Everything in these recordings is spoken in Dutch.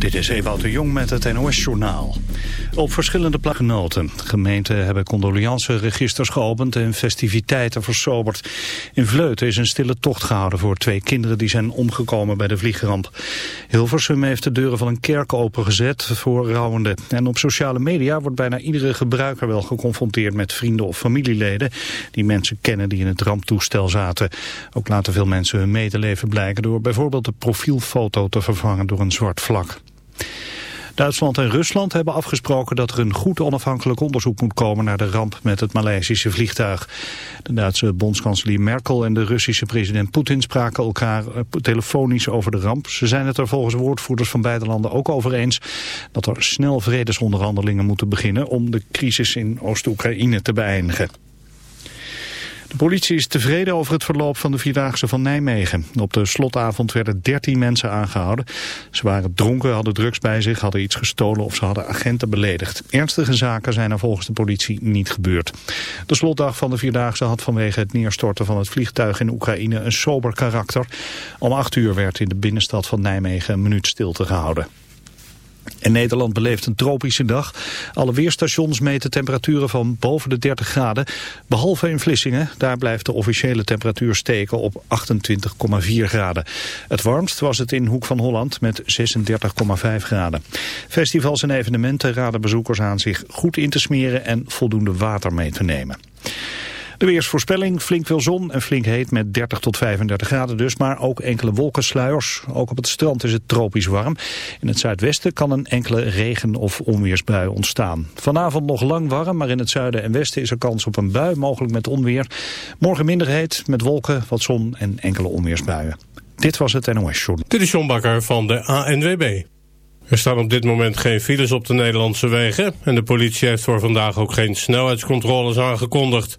Dit is Ewout de Jong met het NOS-journaal. Op verschillende plagenoten. Gemeenten hebben condoleanceregisters geopend en festiviteiten versoberd. In Vleuten is een stille tocht gehouden voor twee kinderen die zijn omgekomen bij de vliegramp. Hilversum heeft de deuren van een kerk opengezet voor rouwenden. En op sociale media wordt bijna iedere gebruiker wel geconfronteerd met vrienden of familieleden die mensen kennen die in het ramptoestel zaten. Ook laten veel mensen hun medeleven blijken door bijvoorbeeld de profielfoto te vervangen door een zwart vlak. Duitsland en Rusland hebben afgesproken dat er een goed onafhankelijk onderzoek moet komen naar de ramp met het Maleisische vliegtuig. De Duitse bondskanselier Merkel en de Russische president Poetin spraken elkaar eh, telefonisch over de ramp. Ze zijn het er volgens woordvoerders van beide landen ook over eens dat er snel vredesonderhandelingen moeten beginnen om de crisis in Oost-Oekraïne te beëindigen. De politie is tevreden over het verloop van de Vierdaagse van Nijmegen. Op de slotavond werden 13 mensen aangehouden. Ze waren dronken, hadden drugs bij zich, hadden iets gestolen of ze hadden agenten beledigd. Ernstige zaken zijn er volgens de politie niet gebeurd. De slotdag van de Vierdaagse had vanwege het neerstorten van het vliegtuig in Oekraïne een sober karakter. Om 8 uur werd in de binnenstad van Nijmegen een minuut stilte gehouden. En Nederland beleeft een tropische dag. Alle weerstations meten temperaturen van boven de 30 graden. Behalve in Vlissingen, daar blijft de officiële temperatuur steken op 28,4 graden. Het warmst was het in Hoek van Holland met 36,5 graden. Festivals en evenementen raden bezoekers aan zich goed in te smeren en voldoende water mee te nemen. De weersvoorspelling, flink veel zon en flink heet met 30 tot 35 graden dus, maar ook enkele wolkensluiers. Ook op het strand is het tropisch warm. In het zuidwesten kan een enkele regen- of onweersbui ontstaan. Vanavond nog lang warm, maar in het zuiden en westen is er kans op een bui, mogelijk met onweer. Morgen minder heet, met wolken, wat zon en enkele onweersbuien. Dit was het NOS Journal. Dit is John Bakker van de ANWB. Er staan op dit moment geen files op de Nederlandse wegen... en de politie heeft voor vandaag ook geen snelheidscontroles aangekondigd.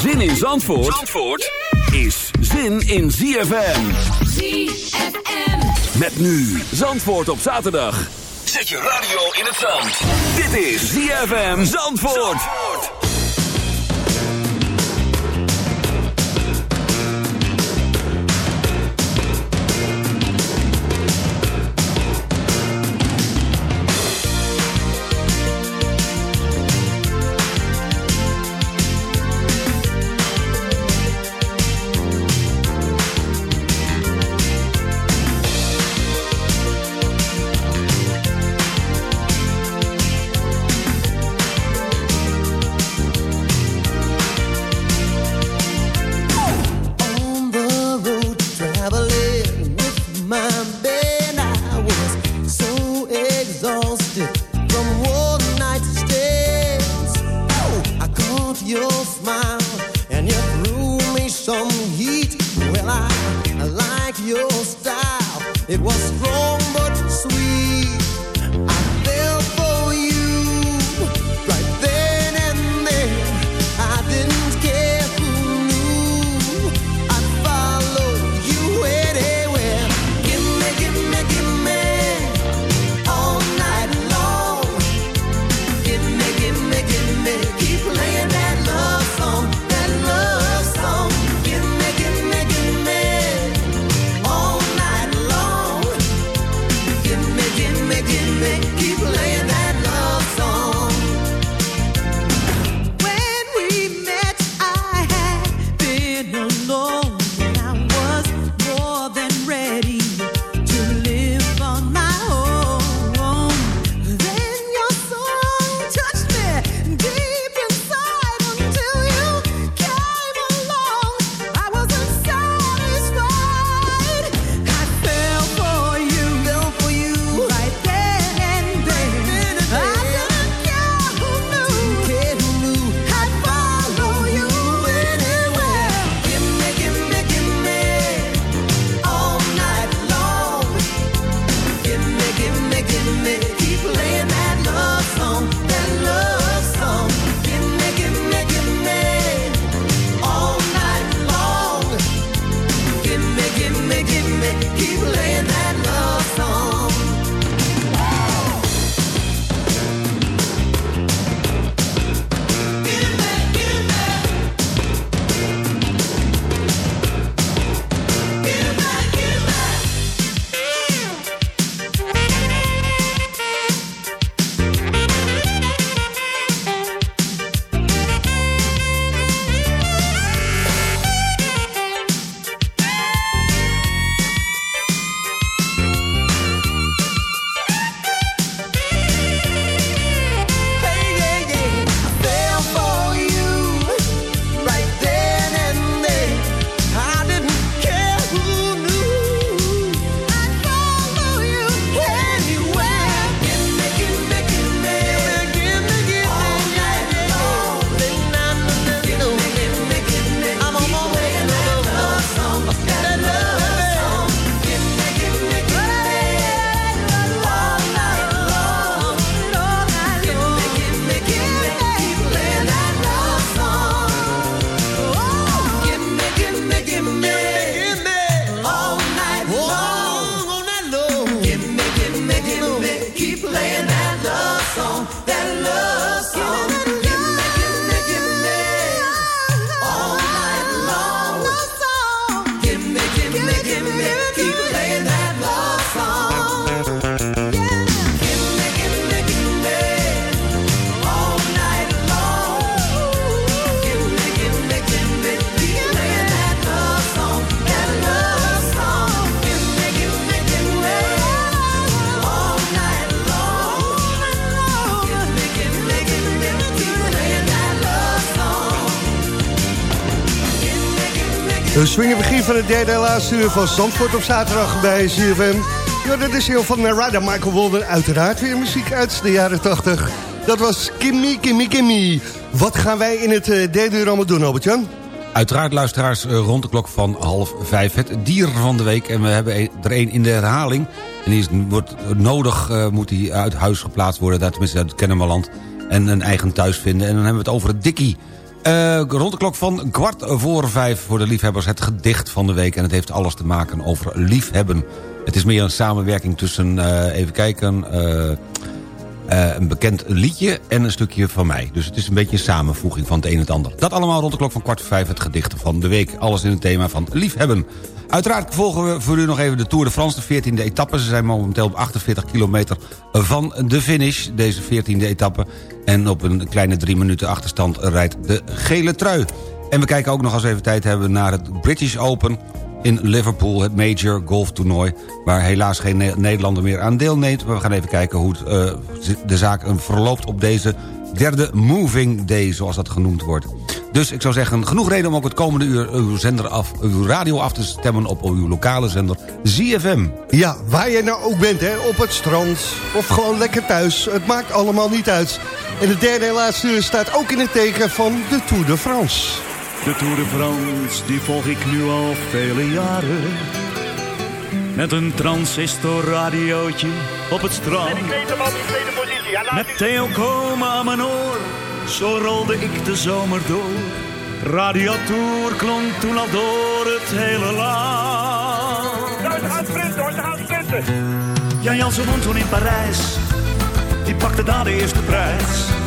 Zin in Zandvoort, Zandvoort is zin in ZFM. ZFM. Met nu Zandvoort op zaterdag. Zet je radio in het zand. Dit is ZFM Zandvoort. smile van het derde laatste uur van Zandvoort op zaterdag bij ZFM. Ja, dat is heel van Ryder Michael Walden. Uiteraard weer muziek uit de jaren 80. Dat was Kimmy, Kimmy, Kimmy. Wat gaan wij in het eh, derde uur allemaal doen, Albert-Jan? Uiteraard luisteraars eh, rond de klok van half vijf. Het dier van de week. En we hebben e- er één in de herhaling. En die is, wordt nodig, eh, moet die uit huis geplaatst worden. Daar, tenminste uit het Kennemerland. En een eigen thuis vinden. En dan hebben we het over het dikkie. Eh, rond de klok van kwart voor vijf voor de liefhebbers het gedicht van de week. En het heeft alles te maken over liefhebben. Het is meer een samenwerking tussen, eh, even kijken... eh, een bekend liedje en een stukje van mij. Dus het is een beetje een samenvoeging van het een en het ander. Dat allemaal rond de klok van kwart voor vijf het gedicht van de week. Alles in het thema van liefhebben. Uiteraard volgen we voor u nog even de Tour de France, de 14e etappe. Ze zijn momenteel op 48 kilometer van de finish, deze 14e etappe. En op een kleine drie minuten achterstand rijdt de gele trui. En we kijken ook nog als we even tijd hebben naar het British Open in Liverpool, het Major Golf Toernooi... waar helaas geen Ne- Nederlander meer aan deelneemt. We gaan even kijken hoe eh, de zaak verloopt op deze derde Moving Day, zoals dat genoemd wordt. Dus ik zou zeggen, genoeg reden om ook het komende uur uw, zender af, uw radio af te stemmen op uw lokale zender ZFM. Ja, waar je nou ook bent, hè, op het strand of gewoon lekker thuis. Het maakt allemaal niet uit. En de derde en laatste uur staat ook in het teken van de Tour de France. De Tour de France, die volg ik nu al vele jaren. Met een transistorradiootje op het strand. Met Theo Komen aan mijn oor, zo rolde ik de zomer door. Radio Tour klonk toen al door het hele land. Ze gaan sprinten. Jan Jansen won toen in Parijs, die pakte daar de eerste prijs.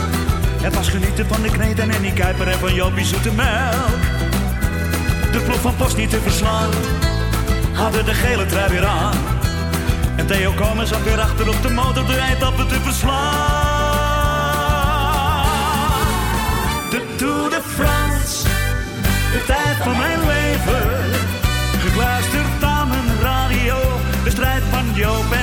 Het was genieten van de kneed en Annie Kuiper en van Jopie Zoete Melk. De ploeg van Post niet te verslaan, hadden de gele trui weer aan. En Theo Komen zat weer achter op de motor de eindappen te verslaan. De Tour de France, de tijd van mijn leven. Gekluisterd aan mijn radio, de strijd van Joop en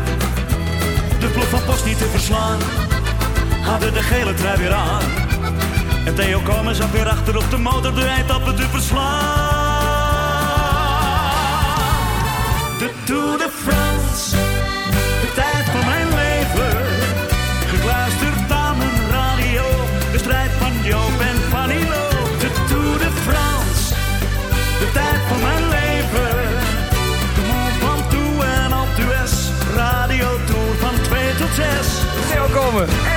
De ploeg van Post niet te verslaan, hadden de gele trui weer aan. En Theo Komen zat weer achter op de motor de eindappen te verslaan. De Tour de Theo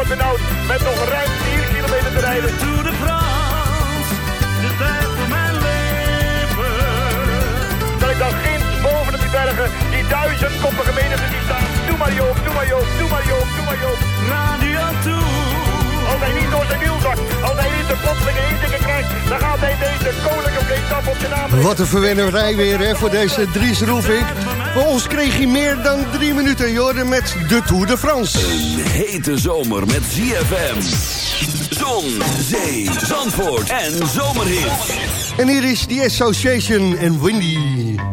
wordt benauwd. Met nog ruim 4 kilometer te rijden. Tour de France, de tijd van mijn leven. Dat ik dan ginds boven op die bergen die duizendkoppige menigte die staan. Doe maar Joop, doe maar Joop, doe maar Joop, doe maar Joop. Radio Tour. Als hij niet door zijn wiel zakt, als hij niet de plotselinge inzikken krijgt, dan gaat hij deze koninklijke op zijn naam. Wat een verwennerij weer hè, voor deze Dries Roelvink. Voor ons kreeg hij meer dan drie minuten, Jorden, met de Tour de France. Een hete zomer met ZFM. Zon, zee, zandvoort en zomerhit. En hier is The Association en Windy.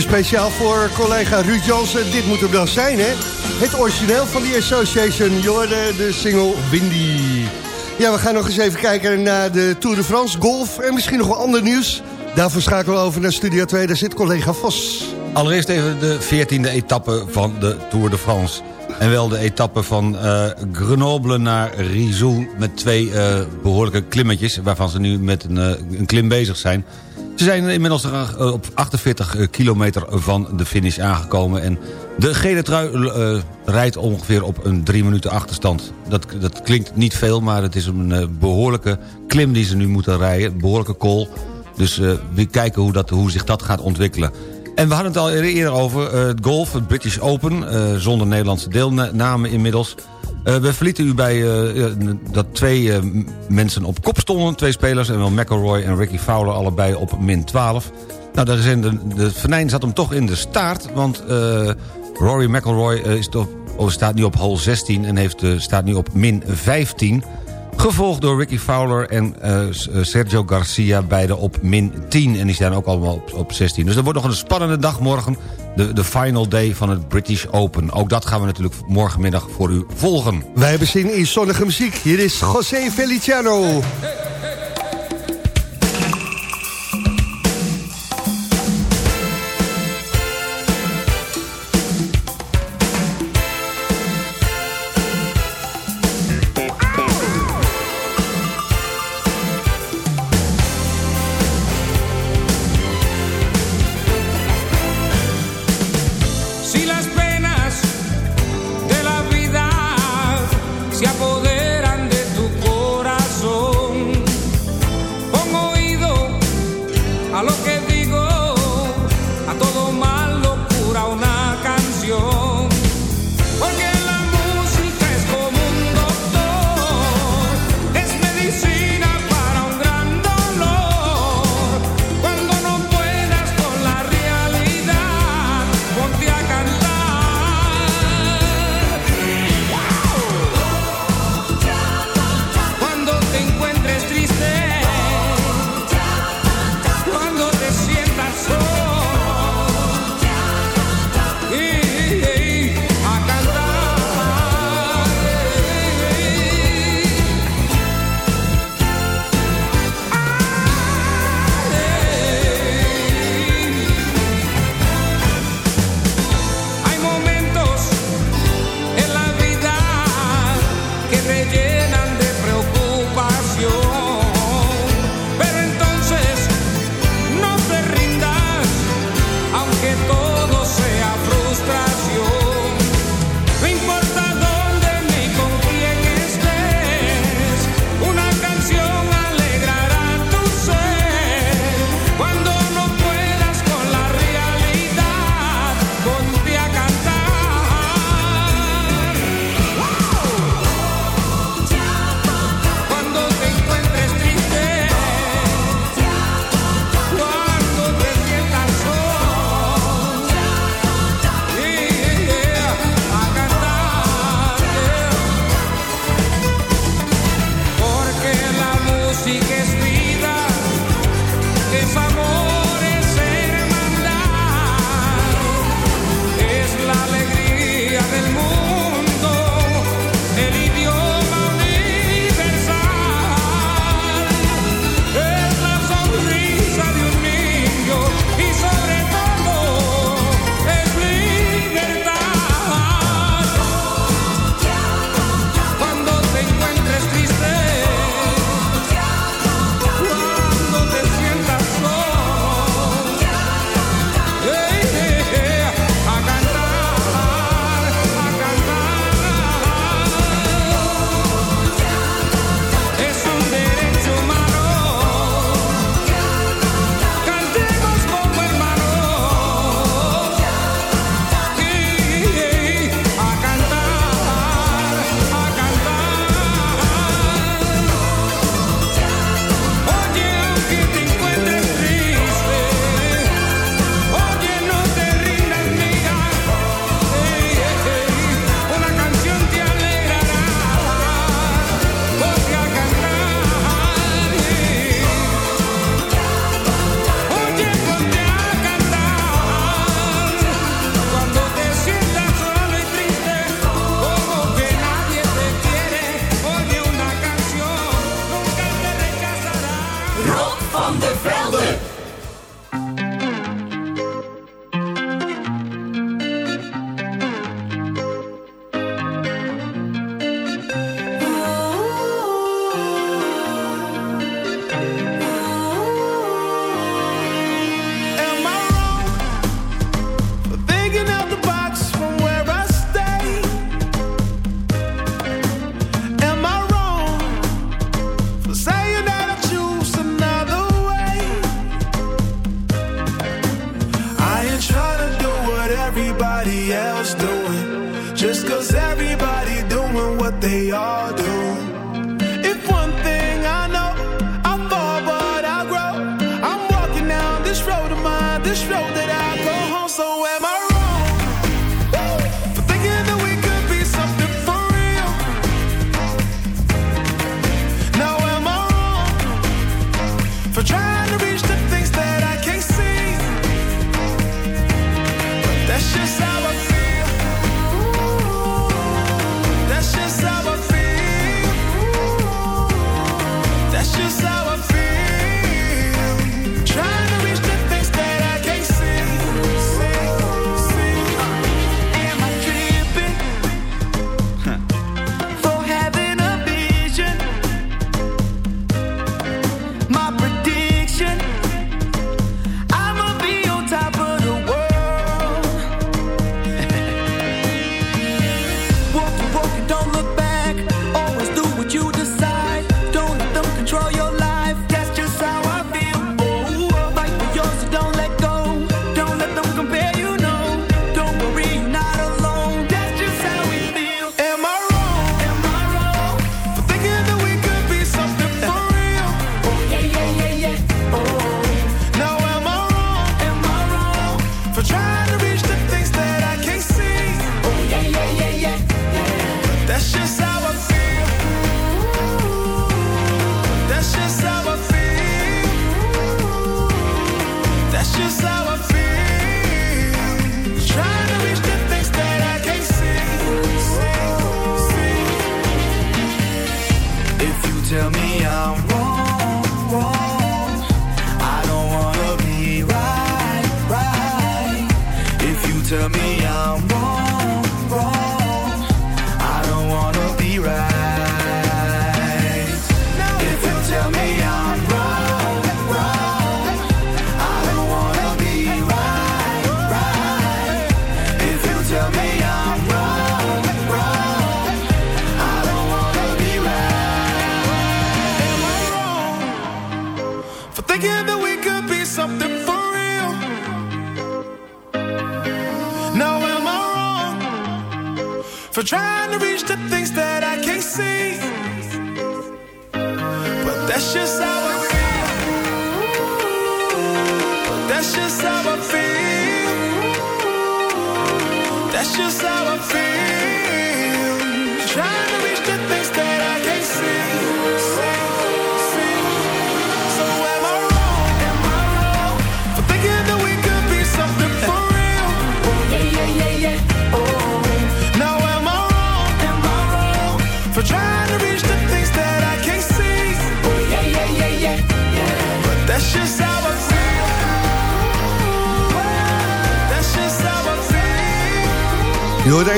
Speciaal voor collega Ruud Jansen. Dit moet hem dan zijn, hè? Het origineel van die Association. Jorde, de single Windy. Ja, we gaan nog eens even kijken naar de Tour de France, golf en misschien nog wel ander nieuws. Daarvoor schakelen we over naar Studio 2. Daar zit collega Vos. Allereerst even de 14e etappe van de Tour de France. En wel de etappe van eh, Grenoble naar Rizou... met twee eh, behoorlijke klimmetjes... waarvan ze nu met een, eh, een klim bezig zijn. Ze zijn inmiddels er, op 48 kilometer van de finish aangekomen... en de gele trui eh, rijdt ongeveer op een drie minuten achterstand. Dat, dat klinkt niet veel, maar het is een eh, behoorlijke klim die ze nu moeten rijden. Behoorlijke call. Dus eh, we kijken hoe, dat, hoe zich dat gaat ontwikkelen. En we hadden het al eerder over eh, het golf, het British Open... eh, zonder Nederlandse deelname inmiddels. Eh, we verlieten u bij eh, eh, dat twee mensen op kop stonden. Twee spelers, en wel McElroy en Ricky Fowler allebei op min 12. Nou, daar de, de venijn zat hem toch in de staart, want... Rory McIlroy eh, is toch, oh, staat nu op hole 16 en heeft, staat nu op min 15. Gevolgd door Ricky Fowler en eh, eh, Sergio Garcia, beide op min 10. En die zijn ook allemaal op, op 16. Dus dat wordt nog een spannende dag morgen. De, de final day van het British Open. Ook dat gaan we natuurlijk morgenmiddag voor u volgen. Wij hebben zin in zonnige muziek. Hier is José Feliciano.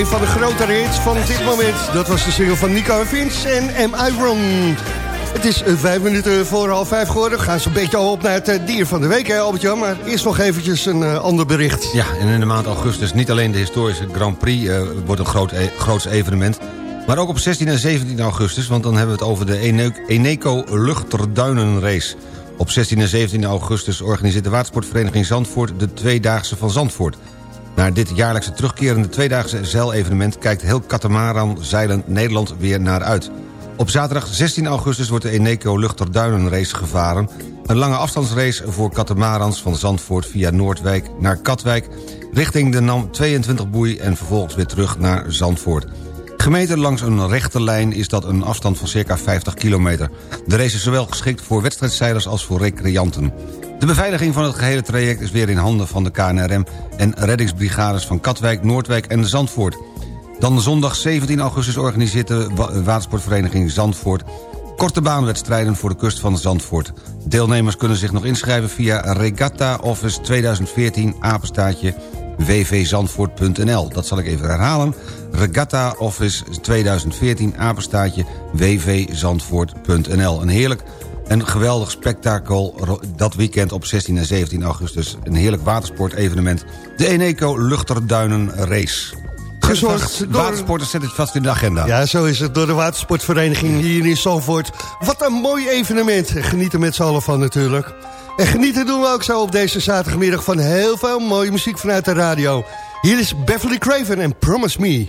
Een van de grotere hits van dit moment. Dat was de single van Nico en Vince en Am I Wrong? Het is eh, vijf minuten voor half vijf geworden. We gaan zo'n beetje al op naar het eh, dier van de week, hè Albert-Jan? Maar eerst nog eventjes een eh, ander bericht. Ja, en in de maand augustus niet alleen de historische Grand Prix wordt een groot e evenement... maar ook op 16 en 17 augustus, want dan hebben we het over de Ene- Eneco Luchterduinenrace. Op 16 en 17 augustus organiseert de watersportvereniging Zandvoort... de Tweedaagse van Zandvoort. Naar dit jaarlijkse terugkerende tweedaagse zeilevenement... kijkt heel katamaran zeilend Nederland weer naar uit. Op zaterdag 16 augustus wordt de Eneco Luchterduinenrace gevaren... een lange afstandsrace voor katamarans van Zandvoort via Noordwijk naar Katwijk... richting de NAM 22 boei en vervolgens weer terug naar Zandvoort. Gemeten langs een rechte lijn is dat een afstand van circa 50 kilometer. De race is zowel geschikt voor wedstrijdzeilers als voor recreanten. De beveiliging van het gehele traject is weer in handen van de KNRM... en reddingsbrigades van Katwijk, Noordwijk en Zandvoort. Dan zondag 17 augustus organiseert de wa- watersportvereniging Zandvoort... korte baanwedstrijden voor de kust van Zandvoort. Deelnemers kunnen zich nog inschrijven via Regatta Office 2014 apenstaatje wvzandvoort.nl. Dat zal ik even herhalen. Regatta Office 2014 apenstaatje wvzandvoort.nl. Een heerlijk en geweldig spektakel dat weekend op 16 en 17 augustus. Een heerlijk watersportevenement. De Eneco Luchterduinen Race. Gezorgd door- Watersporters zet het vast in de agenda. Ja, zo is het door de watersportvereniging hier in Zandvoort. Wat een mooi evenement. Genieten met z'n allen van natuurlijk. En genieten doen we ook zo op deze zaterdagmiddag van heel veel mooie muziek vanuit de radio. Hier is Beverly Craven en Promise Me.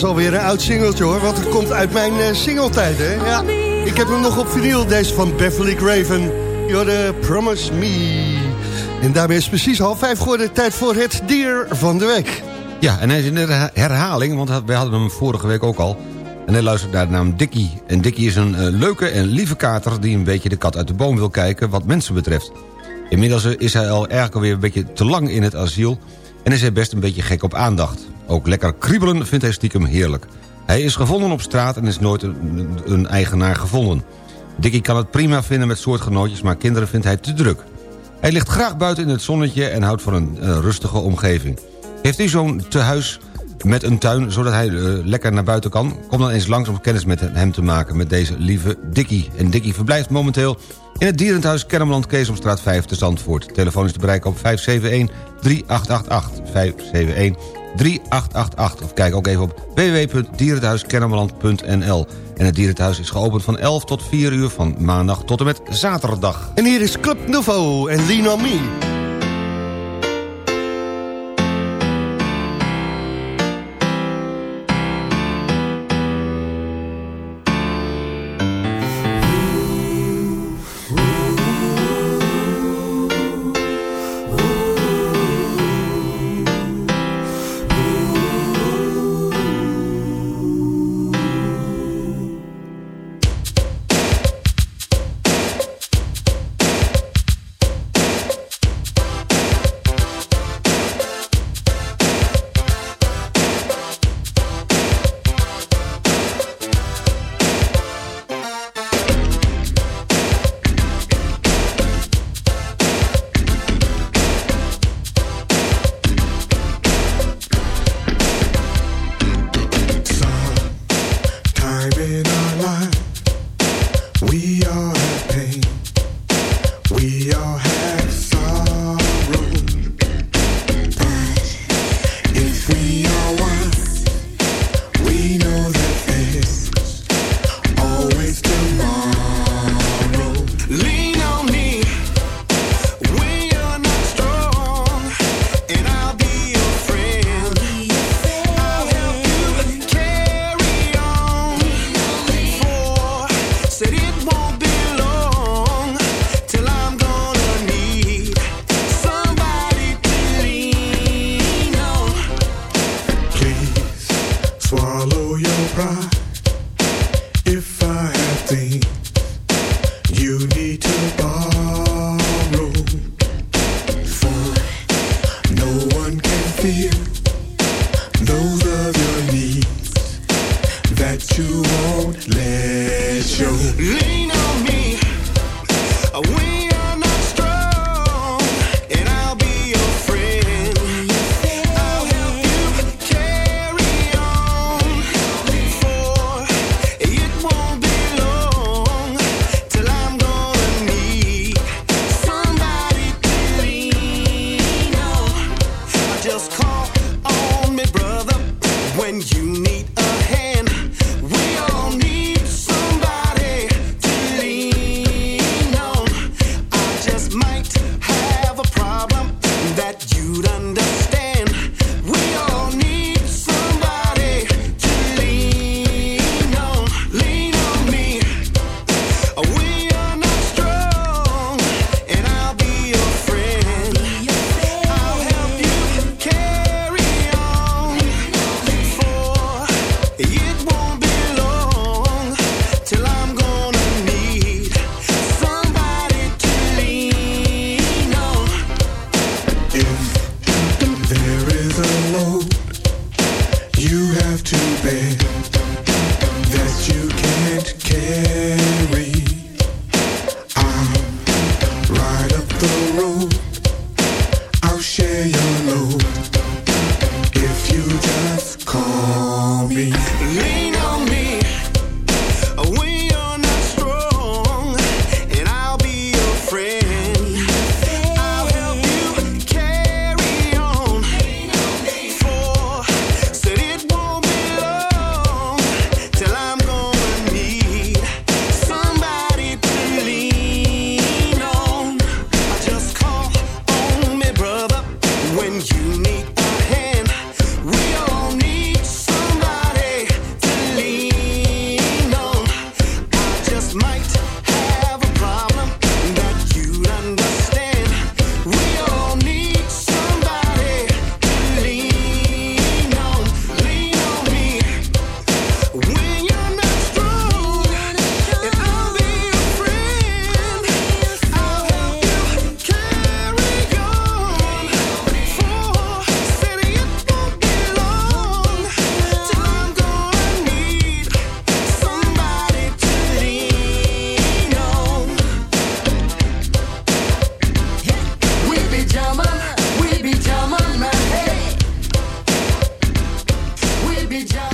Is alweer een oud singeltje hoor, want het komt uit mijn eh, singeltijd hè. Ja, ik heb hem nog op vinyl, deze van Beverly Craven. You're Promise Me. En daarmee is precies half vijf geworden, tijd voor het dier van de week. Ja, en hij is in de herha- herhaling, want wij hadden hem vorige week ook al. En hij luistert naar de naam Dickie. En Dickie is een eh, leuke en lieve kater... die een beetje de kat uit de boom wil kijken wat mensen betreft. Inmiddels eh, is hij al eigenlijk alweer een beetje te lang in het asiel... en is hij best een beetje gek op aandacht. Ook lekker kriebelen vindt hij stiekem heerlijk. Hij is gevonden op straat en is nooit een, eigenaar gevonden. Dickie kan het prima vinden met soortgenootjes... maar kinderen vindt hij te druk. Hij ligt graag buiten in het zonnetje en houdt van een rustige omgeving. Heeft u zo'n tehuis met een tuin, zodat hij eh, lekker naar buiten kan? Kom dan eens langs om kennis met hem te maken met deze lieve Dikkie. En Dikkie verblijft momenteel in het dierenthuis Kennemerland Keesomstraat 5 te Zandvoort. Telefoon is te bereiken op 571-3888. 571-3888. Of kijk ook even op www.dierenthuiskennemerland.nl. En het dierenthuis is geopend van 11 tot 4 uur van maandag tot en met zaterdag. En hier is Club Nouveau en Lean on Me. Time in job.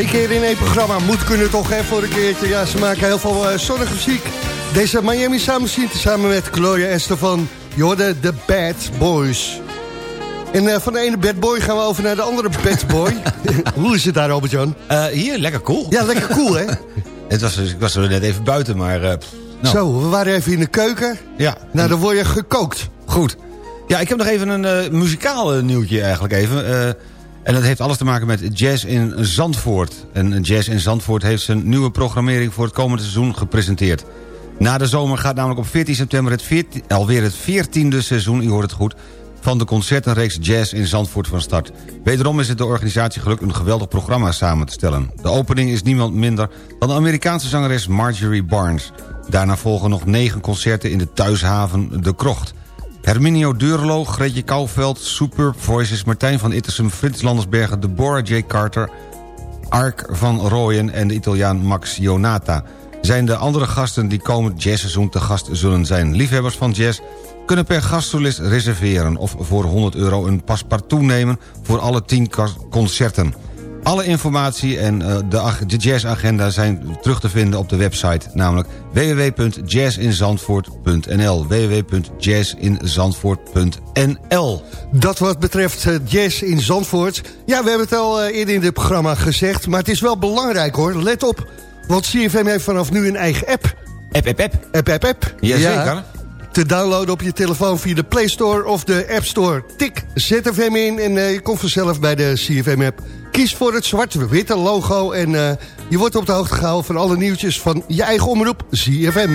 Twee keer in één programma moet kunnen toch, hè, voor een keertje. Ja, ze maken heel veel zonnige muziek. Deze Miami Sound Machine tezamen met Gloria Estefan. Je hoorde de Bad Boys. En eh, van de ene bad boy gaan we over naar de andere bad boy. Hoe is het daar, Albert-Jan? Eh, hier, lekker cool. Ja, lekker cool, hè? Het was, ik was er net even buiten, maar... nou. Zo, we waren even in de keuken. Ja. Nou, dan word je gekookt. Goed. Ja, ik heb nog even een muzikaal nieuwtje eigenlijk even. En dat heeft alles te maken met Jazz in Zandvoort. En Jazz in Zandvoort heeft zijn nieuwe programmering voor het komende seizoen gepresenteerd. Na de zomer gaat namelijk op 14 september het 14, alweer het 14e seizoen, u hoort het goed... van de concertenreeks Jazz in Zandvoort van start. Wederom is het de organisatie gelukt een geweldig programma samen te stellen. De opening is niemand minder dan de Amerikaanse zangeres Marjorie Barnes. Daarna volgen nog negen concerten in de thuishaven De Krocht. Herminio Deurlo, Gretje Kouwveld, Superb Voices... Martijn van Ittersum, Frits Landersbergen, Deborah J. Carter... Ark van Rooyen en de Italiaan Max Jonata... zijn de andere gasten die komend jazzseizoen te gast zullen zijn. Liefhebbers van jazz kunnen per gastsolist reserveren... of voor 100 euro een paspartout nemen voor alle 10 kas- concerten. Alle informatie en eh, de, ag- de jazzagenda zijn terug te vinden op de website... namelijk www.jazzinzandvoort.nl www.jazzinzandvoort.nl Dat wat betreft eh, jazz in Zandvoort. Ja, we hebben het al eh, eerder in dit programma gezegd. Maar het is wel belangrijk hoor. Let op. Want CFM heeft vanaf nu een eigen app. App, app, app. App, app, app. Jazeker. Te downloaden op je telefoon via de Play Store of de App Store. Tik ZFM in en eh, je komt vanzelf bij de CFM-app. Kies voor het zwart-witte logo en eh, je wordt op de hoogte gehouden van alle nieuwtjes van je eigen omroep CFM.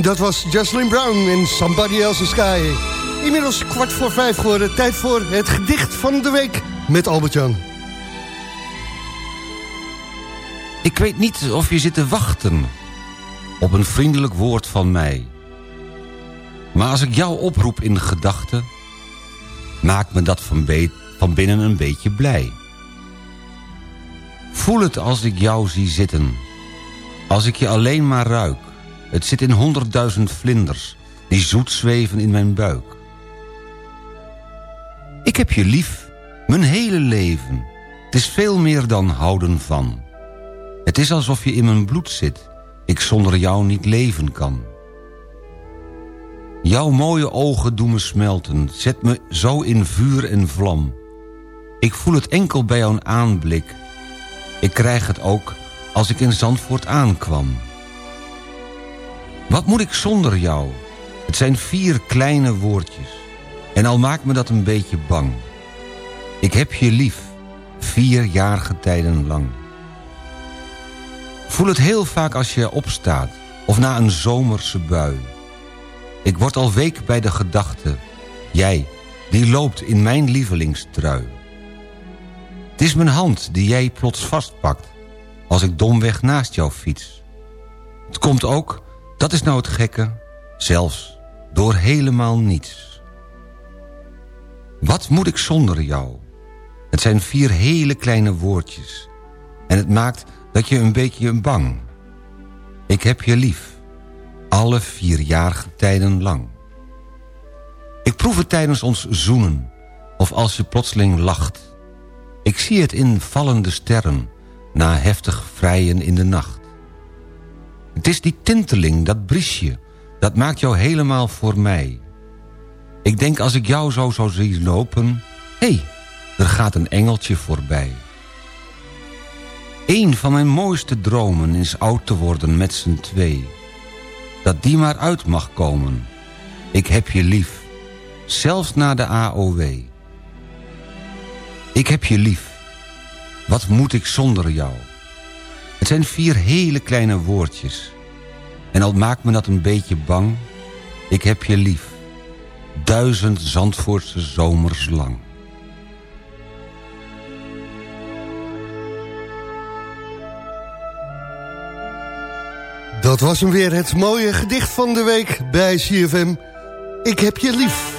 En dat was Jocelyn Brown in Somebody Else's Sky. Inmiddels kwart voor vijf geworden. Tijd voor het gedicht van de week met Albert-Jan. Ik weet niet of je zit te wachten op een vriendelijk woord van mij. Maar als ik jou oproep in gedachten... maakt me dat van, van binnen een beetje blij. Voel het als ik jou zie zitten. Als ik je alleen maar ruik. Het zit in honderdduizend vlinders... die zoet zweven in mijn buik. Ik heb je lief, mijn hele leven. Het is veel meer dan houden van. Het is alsof je in mijn bloed zit. Ik zonder jou niet leven kan. Jouw mooie ogen doen me smelten. Zet me zo in vuur en vlam. Ik voel het enkel bij jouw aanblik. Ik krijg het ook als ik in Zandvoort aankwam. Wat moet ik zonder jou? Het zijn vier kleine woordjes. En al maakt me dat een beetje bang. Ik heb je lief, vier jaargetijden lang. Voel het heel vaak als je opstaat, of na een zomerse bui. Ik word al week bij de gedachte, jij, die loopt in mijn lievelingstrui. Het is mijn hand die jij plots vastpakt, als ik domweg naast jou fiets. Het komt ook, dat is nou het gekke, zelfs door helemaal niets. Wat moet ik zonder jou? Het zijn vier hele kleine woordjes. En het maakt dat je een beetje bang. Ik heb je lief. Alle vier jaargetijden lang. Ik proef het tijdens ons zoenen. Of als je plotseling lacht. Ik zie het in vallende sterren. Na heftig vrijen in de nacht. Het is die tinteling, dat briesje. Dat maakt jou helemaal voor mij. Ik denk als ik jou zo zou zien lopen... Hé, hey, er gaat een engeltje voorbij. Eén van mijn mooiste dromen is oud te worden met z'n twee. Dat die maar uit mag komen. Ik heb je lief. Zelfs na de AOW. Ik heb je lief. Wat moet ik zonder jou? Zijn vier hele kleine woordjes. En al maakt me dat een beetje bang... Ik heb je lief. Duizend Zandvoortse zomers lang. Dat was hem weer, het mooie gedicht van de week bij CFM. Ik heb je lief.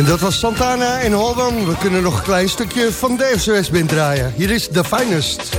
En dat was Santana in Holland. We kunnen nog een klein stukje van de FCS-band draaien. Hier is The Finest.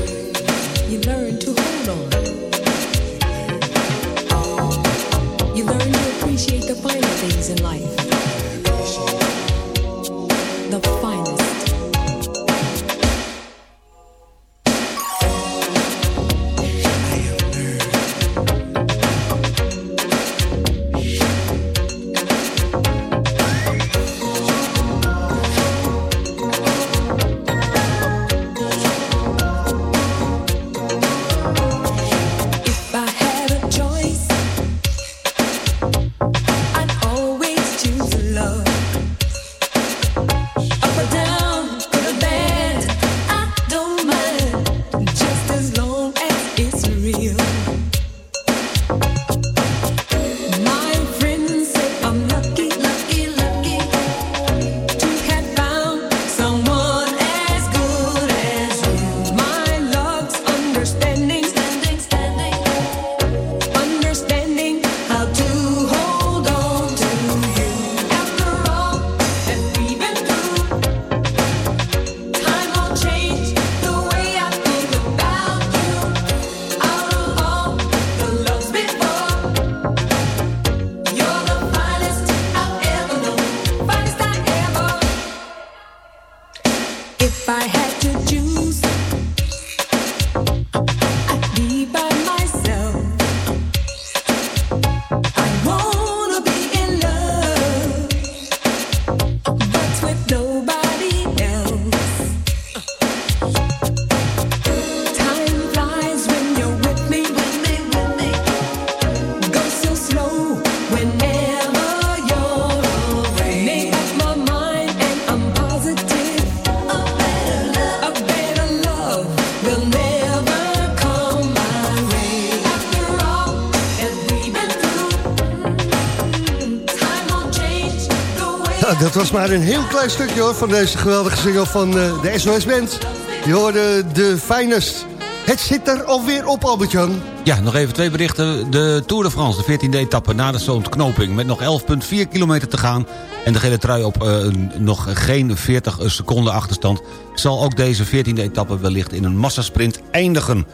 Maar een heel klein stukje hoor, van deze geweldige single van eh, de SOS Band. Je hoorde de finest. Het zit er alweer op, Albert-Jan. Ja, nog even twee berichten. De Tour de France, de 14e etappe na de ontknoping... met nog 11,4 kilometer te gaan... en de gele trui op eh, nog geen 40 seconden achterstand... zal ook deze 14e etappe wellicht in een massasprint eindigen.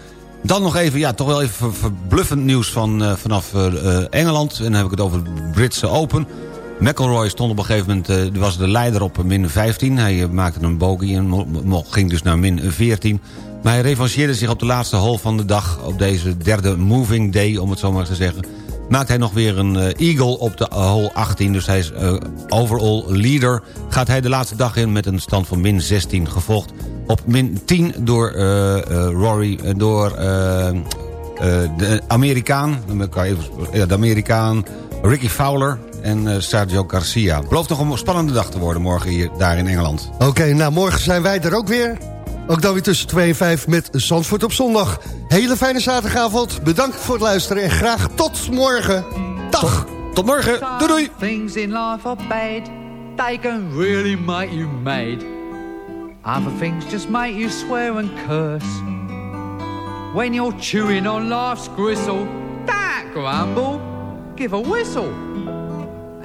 Dan nog even, ja, toch wel even ver- verbluffend nieuws van, eh, vanaf Engeland. En dan heb ik het over het Britse Open. McElroy stond op een gegeven moment, eh, was de leider op min 15. Hij eh, maakte een bogey en ging dus naar min 14. Maar hij revancheerde zich op de laatste hole van de dag... op deze derde moving day, om het zo maar te zeggen... maakt hij nog weer een eh, eagle op de hole 18. Dus hij is overall leader. Gaat hij de laatste dag in met een stand van min 16 gevolgd. Op min 10 door Rory, door de Amerikaan... de Amerikaan Ricky Fowler en eh, Sergio Garcia. Belooft nog een spannende dag te worden morgen hier, daar in Engeland. Oké, nou morgen zijn wij er ook weer. Ook dan weer tussen 2 en 5 met Zandvoort op zondag. Hele fijne zaterdagavond. Bedankt voor het luisteren en graag tot morgen. Dag. Tot morgen. Doei doei. Things in life are bad. They can really make you mad. Other things just make you swear and curse. When you're chewing on life's gristle, don't grumble, give a whistle.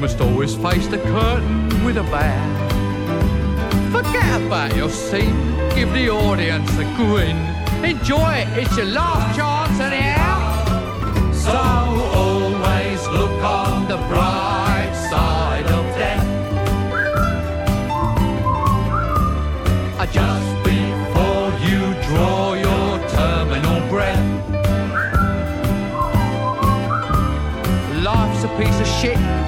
must always face the curtain with a bow. Forget about your scene, give the audience a grin. Enjoy it, it's your last chance anyhow. So always look on the bright side of death. Uh, Just before you draw your terminal breath. Life's a piece of shit